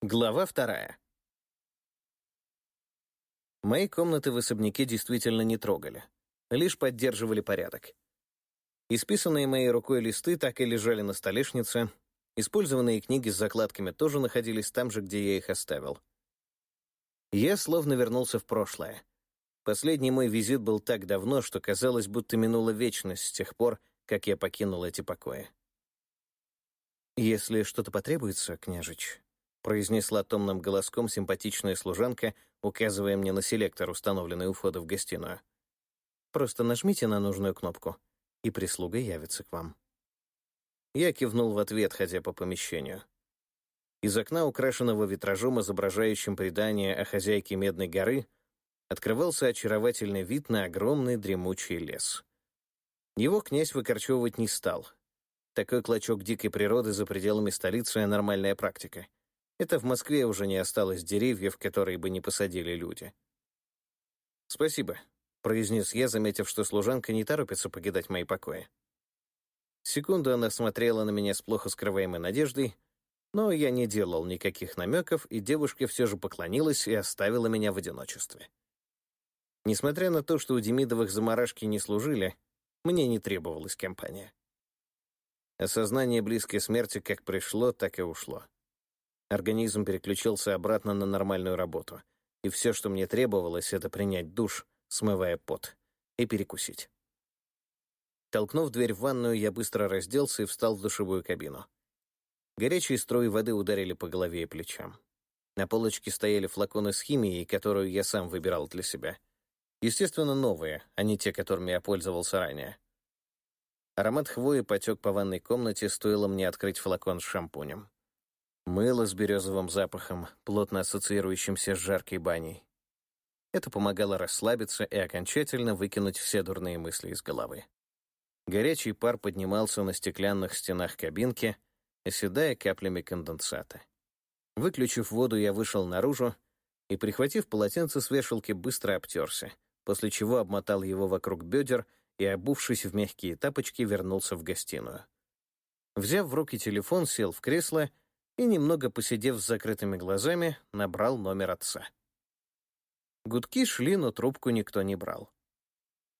Глава вторая. Мои комнаты в особняке действительно не трогали, лишь поддерживали порядок. Исписанные моей рукой листы так и лежали на столешнице, использованные книги с закладками тоже находились там же, где я их оставил. Я словно вернулся в прошлое. Последний мой визит был так давно, что казалось, будто минула вечность с тех пор, как я покинул эти покои. «Если что-то потребуется, княжич», произнесла томным голоском симпатичная служанка, указывая мне на селектор, установленный у входа в гостиную. «Просто нажмите на нужную кнопку, и прислуга явится к вам». Я кивнул в ответ, ходя по помещению. Из окна, украшенного витражом, изображающим предание о хозяйке Медной горы, открывался очаровательный вид на огромный дремучий лес. Его князь выкорчевывать не стал. Такой клочок дикой природы за пределами столицы — нормальная практика — это в Москве уже не осталось деревьев, которые бы не посадили люди. «Спасибо», — произнес я, заметив, что служанка не торопится покидать мои покои. Секунду она смотрела на меня с плохо скрываемой надеждой, но я не делал никаких намеков, и девушка все же поклонилась и оставила меня в одиночестве. Несмотря на то, что у Демидовых заморашки не служили, мне не требовалась компания. Осознание близкой смерти как пришло, так и ушло. Организм переключился обратно на нормальную работу, и все, что мне требовалось, это принять душ, смывая пот, и перекусить. Толкнув дверь в ванную, я быстро разделся и встал в душевую кабину. Горячие струи воды ударили по голове и плечам. На полочке стояли флаконы с химией, которую я сам выбирал для себя. Естественно, новые, а не те, которыми я пользовался ранее. Аромат хвои потек по ванной комнате, стоило мне открыть флакон с шампунем. Мыло с березовым запахом, плотно ассоциирующимся с жаркой баней. Это помогало расслабиться и окончательно выкинуть все дурные мысли из головы. Горячий пар поднимался на стеклянных стенах кабинки, оседая каплями конденсата. Выключив воду, я вышел наружу и, прихватив полотенце с вешалки, быстро обтерся, после чего обмотал его вокруг бедер и, обувшись в мягкие тапочки, вернулся в гостиную. Взяв в руки телефон, сел в кресло — и, немного посидев с закрытыми глазами, набрал номер отца. Гудки шли, но трубку никто не брал.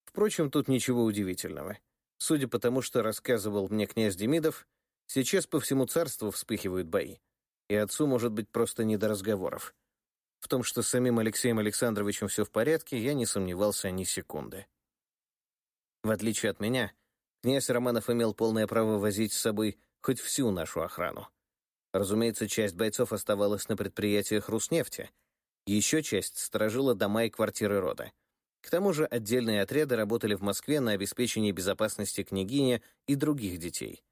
Впрочем, тут ничего удивительного. Судя по тому, что рассказывал мне князь Демидов, сейчас по всему царству вспыхивают бои, и отцу может быть просто не до разговоров. В том, что с самим Алексеем Александровичем все в порядке, я не сомневался ни секунды. В отличие от меня, князь Романов имел полное право возить с собой хоть всю нашу охрану. Разумеется, часть бойцов оставалась на предприятиях Руснефти. Еще часть сторожила дома и квартиры рода. К тому же отдельные отряды работали в Москве на обеспечении безопасности княгини и других детей.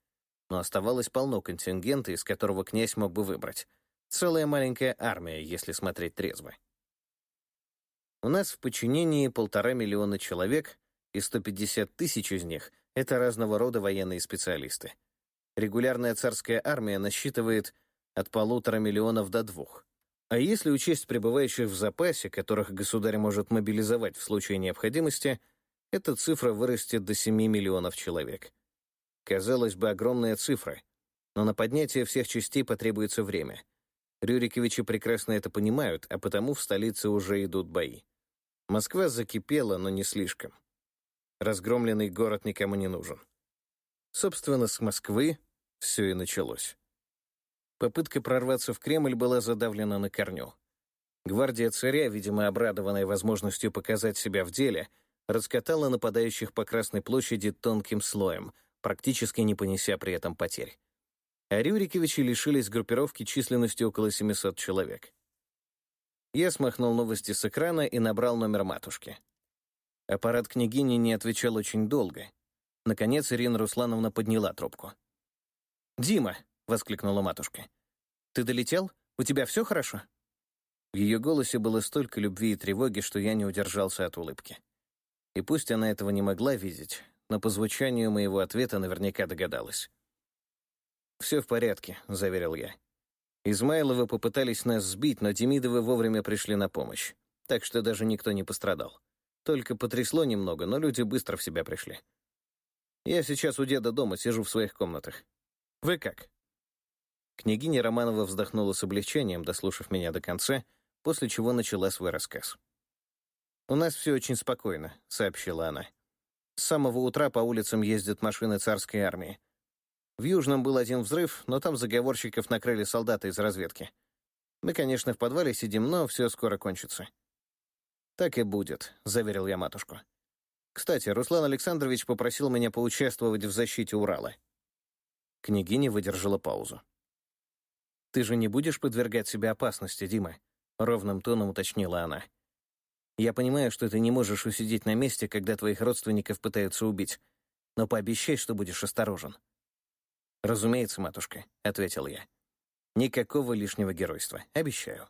Но оставалось полно контингента, из которого князь мог бы выбрать. Целая маленькая армия, если смотреть трезво. У нас в подчинении полтора миллиона человек, и 150 тысяч из них — это разного рода военные специалисты — Регулярная царская армия насчитывает от полутора миллионов до двух. А если учесть пребывающих в запасе, которых государь может мобилизовать в случае необходимости, эта цифра вырастет до 7 миллионов человек. Казалось бы, огромная цифра, но на поднятие всех частей потребуется время. Рюриковичи прекрасно это понимают, а потому в столице уже идут бои. Москва закипела, но не слишком. Разгромленный город никому не нужен. Собственно, с Москвы все и началось. Попытка прорваться в Кремль была задавлена на корню. Гвардия царя, видимо, обрадованная возможностью показать себя в деле, раскатала нападающих по Красной площади тонким слоем, практически не понеся при этом потерь. А Рюриковичи лишились группировки численностью около 700 человек. Я смахнул новости с экрана и набрал номер матушки. Аппарат княгини не отвечал очень долго. Наконец Ирина Руслановна подняла трубку. «Дима!» — воскликнула матушка. «Ты долетел? У тебя все хорошо?» В ее голосе было столько любви и тревоги, что я не удержался от улыбки. И пусть она этого не могла видеть, но по звучанию моего ответа наверняка догадалась. «Все в порядке», — заверил я. Измайловы попытались нас сбить, но Демидовы вовремя пришли на помощь, так что даже никто не пострадал. Только потрясло немного, но люди быстро в себя пришли. Я сейчас у деда дома, сижу в своих комнатах. Вы как?» Княгиня Романова вздохнула с облегчением, дослушав меня до конца, после чего начала свой рассказ. «У нас все очень спокойно», — сообщила она. «С самого утра по улицам ездят машины царской армии. В Южном был один взрыв, но там заговорщиков накрыли солдаты из разведки. Мы, конечно, в подвале сидим, но все скоро кончится». «Так и будет», — заверил я матушку. «Кстати, Руслан Александрович попросил меня поучаствовать в защите Урала». Княгиня выдержала паузу. «Ты же не будешь подвергать себя опасности, Дима?» — ровным тоном уточнила она. «Я понимаю, что ты не можешь усидеть на месте, когда твоих родственников пытаются убить, но пообещай, что будешь осторожен». «Разумеется, матушка», — ответил я. «Никакого лишнего геройства, обещаю».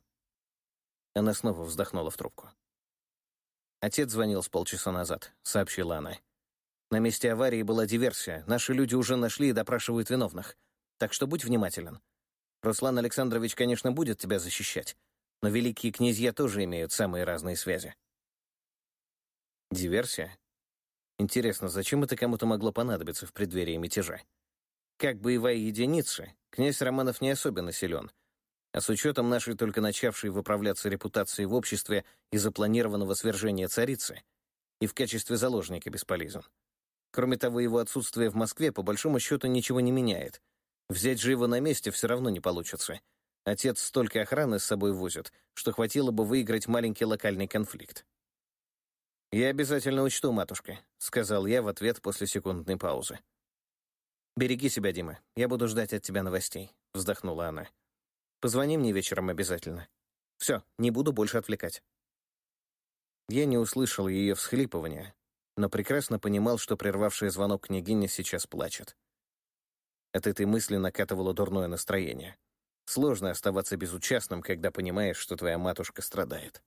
Она снова вздохнула в трубку. «Отец звонил с полчаса назад», — сообщила она. «На месте аварии была диверсия. Наши люди уже нашли и допрашивают виновных. Так что будь внимателен. Руслан Александрович, конечно, будет тебя защищать, но великие князья тоже имеют самые разные связи». «Диверсия? Интересно, зачем это кому-то могло понадобиться в преддверии мятежа? Как боевая единица, князь Романов не особенно силен — а с учетом нашей только начавшей выправляться репутации в обществе и запланированного свержения царицы, и в качестве заложника бесполезен. Кроме того, его отсутствие в Москве по большому счету ничего не меняет. Взять же его на месте все равно не получится. Отец столько охраны с собой возит, что хватило бы выиграть маленький локальный конфликт. «Я обязательно учту, матушка», — сказал я в ответ после секундной паузы. «Береги себя, Дима. Я буду ждать от тебя новостей», — вздохнула она. Позвони мне вечером обязательно. Все, не буду больше отвлекать». Я не услышал ее всхлипывания, но прекрасно понимал, что прервавшая звонок княгиня сейчас плачет. От этой мысли накатывало дурное настроение. Сложно оставаться безучастным, когда понимаешь, что твоя матушка страдает.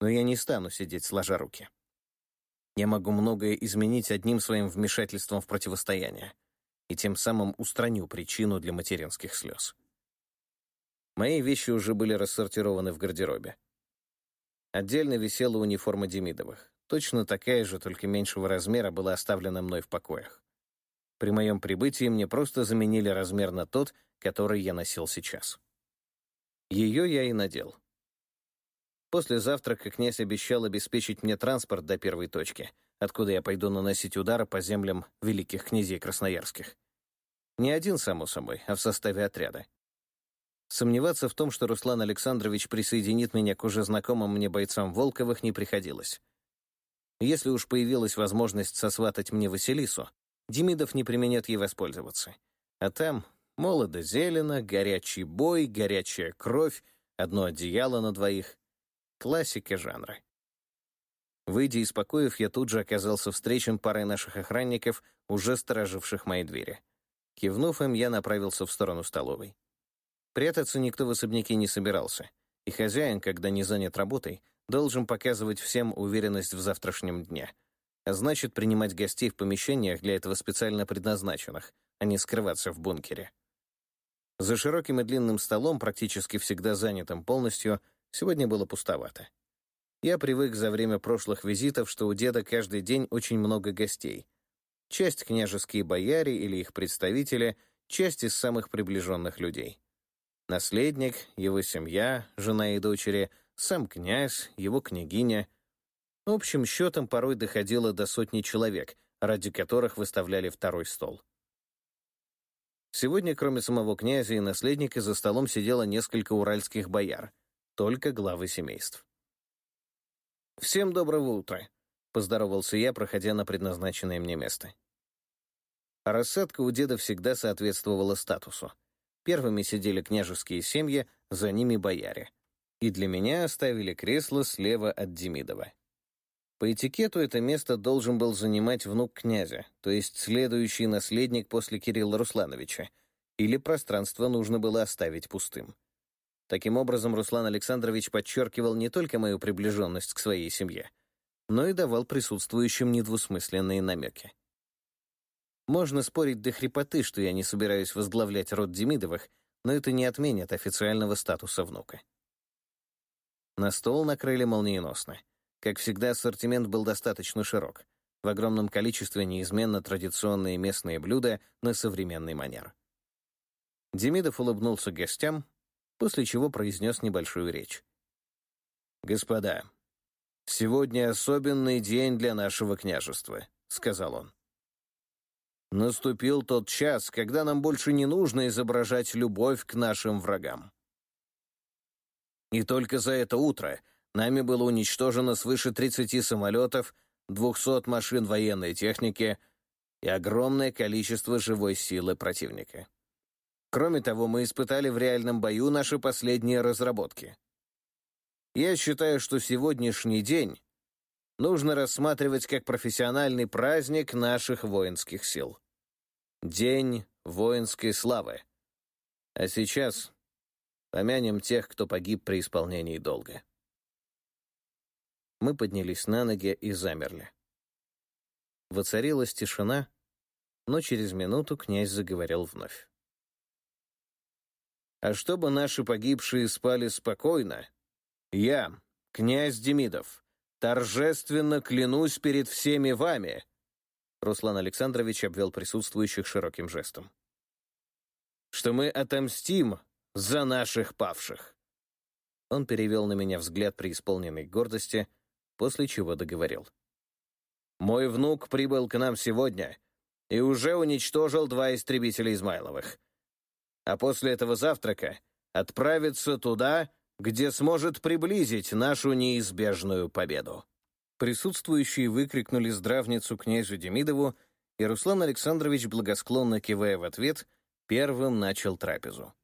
Но я не стану сидеть сложа руки. Я могу многое изменить одним своим вмешательством в противостояние, и тем самым устраню причину для материнских слез. Мои вещи уже были рассортированы в гардеробе. Отдельно висела униформа Демидовых. Точно такая же, только меньшего размера, была оставлена мной в покоях. При моем прибытии мне просто заменили размер на тот, который я носил сейчас. Ее я и надел. После завтрака князь обещал обеспечить мне транспорт до первой точки, откуда я пойду наносить удары по землям великих князей красноярских. Не один, само собой, а в составе отряда. Сомневаться в том, что Руслан Александрович присоединит меня к уже знакомым мне бойцам Волковых, не приходилось. Если уж появилась возможность сосватать мне Василису, Демидов не применет ей воспользоваться. А там молодо зелено, горячий бой, горячая кровь, одно одеяло на двоих. Классика жанра. Выйдя из покоев, я тут же оказался встречен парой наших охранников, уже стороживших мои двери. Кивнув им, я направился в сторону столовой. Прятаться никто в особняке не собирался, и хозяин, когда не занят работой, должен показывать всем уверенность в завтрашнем дне, а значит, принимать гостей в помещениях для этого специально предназначенных, а не скрываться в бункере. За широким и длинным столом, практически всегда занятым полностью, сегодня было пустовато. Я привык за время прошлых визитов, что у деда каждый день очень много гостей. Часть княжеские бояре или их представители, часть из самых приближенных людей. Наследник, его семья, жена и дочери, сам князь, его княгиня. Общим счетом порой доходило до сотни человек, ради которых выставляли второй стол. Сегодня, кроме самого князя и наследника, за столом сидело несколько уральских бояр, только главы семейств. «Всем доброго утра», — поздоровался я, проходя на предназначенное мне место. рассадка у деда всегда соответствовала статусу — Первыми сидели княжеские семьи, за ними бояре. И для меня оставили кресло слева от Демидова. По этикету это место должен был занимать внук князя, то есть следующий наследник после Кирилла Руслановича, или пространство нужно было оставить пустым. Таким образом, Руслан Александрович подчеркивал не только мою приближенность к своей семье, но и давал присутствующим недвусмысленные намеки. Можно спорить до хрипоты, что я не собираюсь возглавлять род Демидовых, но это не отменит официального статуса внука. На стол накрыли молниеносно. Как всегда, ассортимент был достаточно широк. В огромном количестве неизменно традиционные местные блюда на современный манер. Демидов улыбнулся гостям, после чего произнес небольшую речь. «Господа, сегодня особенный день для нашего княжества», — сказал он. «Наступил тот час, когда нам больше не нужно изображать любовь к нашим врагам. И только за это утро нами было уничтожено свыше 30 самолетов, 200 машин военной техники и огромное количество живой силы противника. Кроме того, мы испытали в реальном бою наши последние разработки. Я считаю, что сегодняшний день нужно рассматривать как профессиональный праздник наших воинских сил. День воинской славы. А сейчас Помянем тех, кто погиб при исполнении долга. Мы поднялись на ноги и замерли. Воцарилась тишина, но через минуту князь заговорил вновь. «А чтобы наши погибшие спали спокойно, я, князь Демидов, торжественно клянусь перед всеми вами», Руслан Александрович обвел присутствующих широким жестом, «что мы отомстим за наших павших!» Он перевел на меня взгляд преисполненной гордости, после чего договорил. «Мой внук прибыл к нам сегодня и уже уничтожил два истребителя Измайловых. А после этого завтрака отправится туда, где сможет приблизить нашу неизбежную победу». Присутствующие выкрикнули здравницу князю Демидову, и Руслан Александрович, благосклонно кивая в ответ, первым начал трапезу.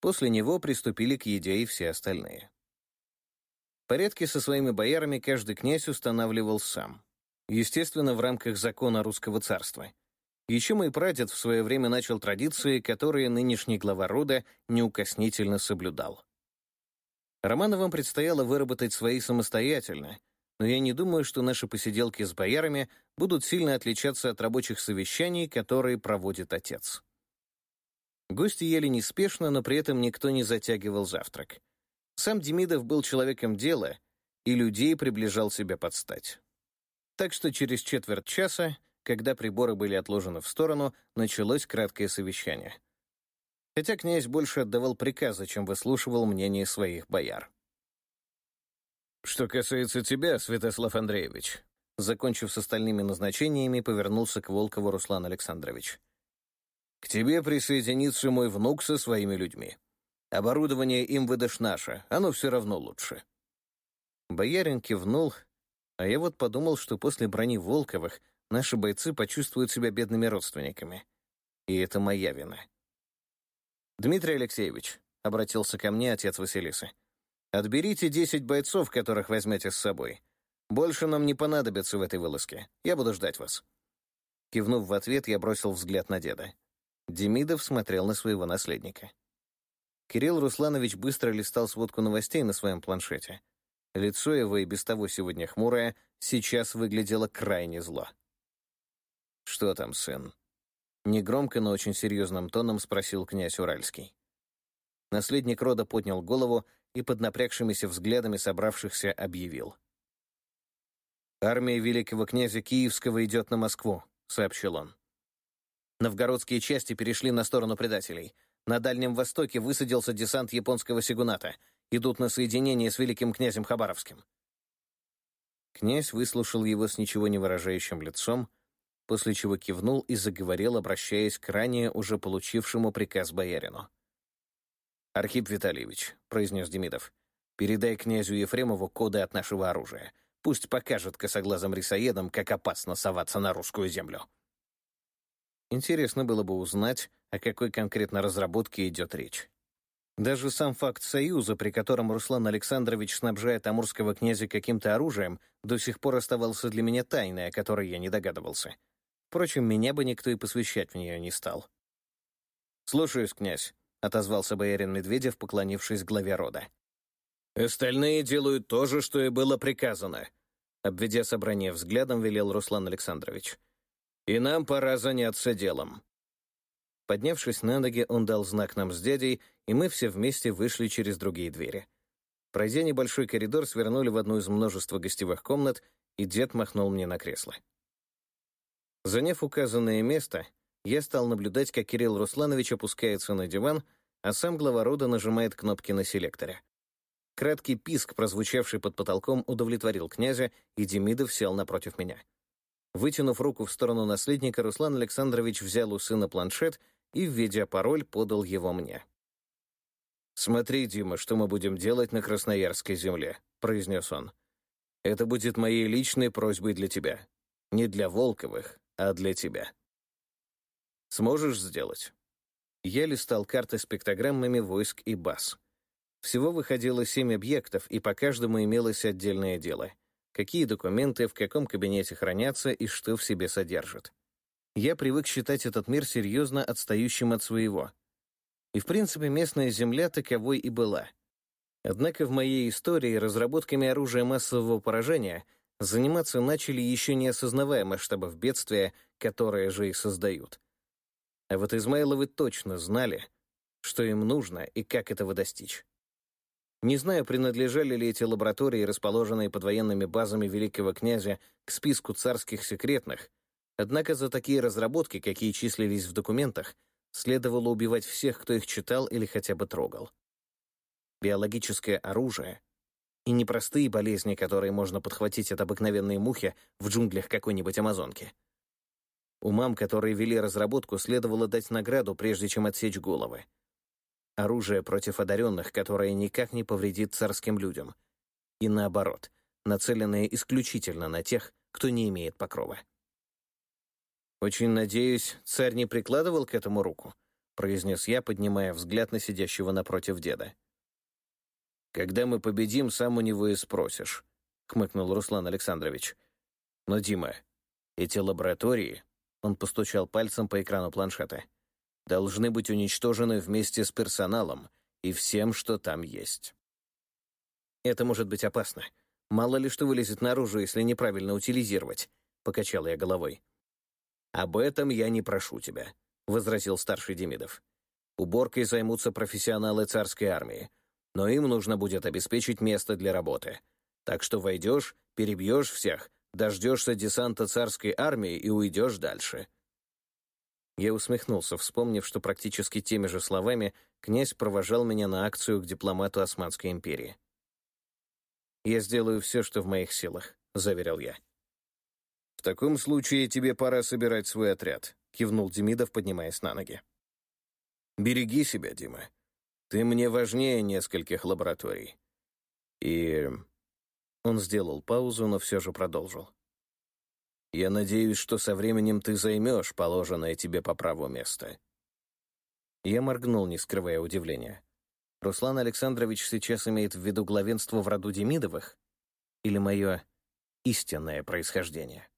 После него приступили к еде и все остальные. Порядки со своими боярами каждый князь устанавливал сам. Естественно, в рамках закона русского царства. Еще мой прадед в свое время начал традиции, которые нынешний глава рода неукоснительно соблюдал. Романовым предстояло выработать свои самостоятельно, но я не думаю, что наши посиделки с боярами будут сильно отличаться от рабочих совещаний, которые проводит отец. Гости ели неспешно, но при этом никто не затягивал завтрак. Сам Демидов был человеком дела, и людей приближал себя под стать. Так что через четверть часа, когда приборы были отложены в сторону, началось краткое совещание. Хотя князь больше отдавал приказы, чем выслушивал мнение своих бояр. «Что касается тебя, Святослав Андреевич», закончив с остальными назначениями, повернулся к Волкову Руслан Александрович. К тебе присоединится мой внук со своими людьми. Оборудование им выдашь наше, оно все равно лучше». Боярин кивнул, а я вот подумал, что после брони Волковых наши бойцы почувствуют себя бедными родственниками. И это моя вина. «Дмитрий Алексеевич», — обратился ко мне отец Василисы, «отберите десять бойцов, которых возьмете с собой. Больше нам не понадобится в этой вылазке. Я буду ждать вас». Кивнув в ответ, я бросил взгляд на деда. Демидов смотрел на своего наследника. Кирилл Русланович быстро листал сводку новостей на своем планшете. Лицо его, и без того сегодня хмурое, сейчас выглядело крайне зло. «Что там, сын?» Негромко, но очень серьезным тоном спросил князь Уральский. Наследник рода поднял голову и под напрягшимися взглядами собравшихся объявил. «Армия великого князя Киевского идет на Москву», — сообщил он. Новгородские части перешли на сторону предателей. На Дальнем Востоке высадился десант японского сигуната. Идут на соединение с великим князем Хабаровским. Князь выслушал его с ничего не выражающим лицом, после чего кивнул и заговорил, обращаясь к ранее уже получившему приказ боярину. «Архип Витальевич», — произнес Демидов, — «передай князю Ефремову коды от нашего оружия. Пусть покажет косоглазым рисоедам, как опасно соваться на русскую землю». Интересно было бы узнать, о какой конкретно разработке идет речь. Даже сам факт союза, при котором Руслан Александрович снабжает амурского князя каким-то оружием, до сих пор оставался для меня тайной, о которой я не догадывался. Впрочем, меня бы никто и посвящать в нее не стал. «Слушаюсь, князь», — отозвался боярин Медведев, поклонившись главе рода. «Остальные делают то же, что и было приказано», — обведя собрание взглядом, велел Руслан Александрович и нам пора заняться делом». Поднявшись на ноги, он дал знак нам с дядей, и мы все вместе вышли через другие двери. Пройдя небольшой коридор, свернули в одну из множества гостевых комнат, и дед махнул мне на кресло. Заняв указанное место, я стал наблюдать, как Кирилл Русланович опускается на диван, а сам глава рода нажимает кнопки на селекторе. Краткий писк, прозвучавший под потолком, удовлетворил князя, и Демидов сел напротив меня. Вытянув руку в сторону наследника, Руслан Александрович взял у сына планшет и, введя пароль, подал его мне. «Смотри, Дима, что мы будем делать на Красноярской земле», — произнес он. «Это будет моей личной просьбой для тебя. Не для Волковых, а для тебя. Сможешь сделать?» Я листал карты с пиктограммами войск и баз. Всего выходило семь объектов, и по каждому имелось отдельное дело. Какие документы в каком кабинете хранятся и что в себе содержат. Я привык считать этот мир серьезно отстающим от своего. И, в принципе, местная земля таковой и была. Однако в моей истории разработками оружия массового поражения заниматься начали еще не осознавая масштабов бедствия, которое же их создают. А вот Измайловы точно знали, что им нужно и как этого достичь. Не знаю, принадлежали ли эти лаборатории, расположенные под военными базами великого князя, к списку царских секретных, однако за такие разработки, какие числились в документах, следовало убивать всех, кто их читал или хотя бы трогал. Биологическое оружие и непростые болезни, которые можно подхватить от обыкновенной мухи в джунглях какой-нибудь амазонки. Умам, которые вели разработку, следовало дать награду, прежде чем отсечь головы оружие против одаренных, которое никак не повредит царским людям. И наоборот, нацеленное исключительно на тех, кто не имеет покрова. «Очень надеюсь, царь не прикладывал к этому руку», произнес я, поднимая взгляд на сидящего напротив деда. «Когда мы победим, сам у него и спросишь», — хмыкнул Руслан Александрович. «Но, Дима, эти лаборатории...» Он постучал пальцем по экрану планшета — должны быть уничтожены вместе с персоналом и всем, что там есть. Это может быть опасно. Мало ли что вылезет наружу, если неправильно утилизировать, — покачал я головой. «Об этом я не прошу тебя», — возразил старший Демидов. «Уборкой займутся профессионалы царской армии, но им нужно будет обеспечить место для работы. Так что войдешь, перебьешь всех, дождешься десанта царской армии и уйдешь дальше. Я усмехнулся, вспомнив, что практически теми же словами князь провожал меня на акцию к дипломату Османской империи. «Я сделаю все, что в моих силах», — заверил я. «В таком случае тебе пора собирать свой отряд», — кивнул Демидов, поднимаясь на ноги. «Береги себя, Дима. Ты мне важнее нескольких лабораторий». И... Он сделал паузу, но все же продолжил. Я надеюсь, что со временем ты займешь положенное тебе по праву место». Я моргнул, не скрывая удивления. Руслан Александрович сейчас имеет в виду главенство в роду Демидовых? Или мое истинное происхождение?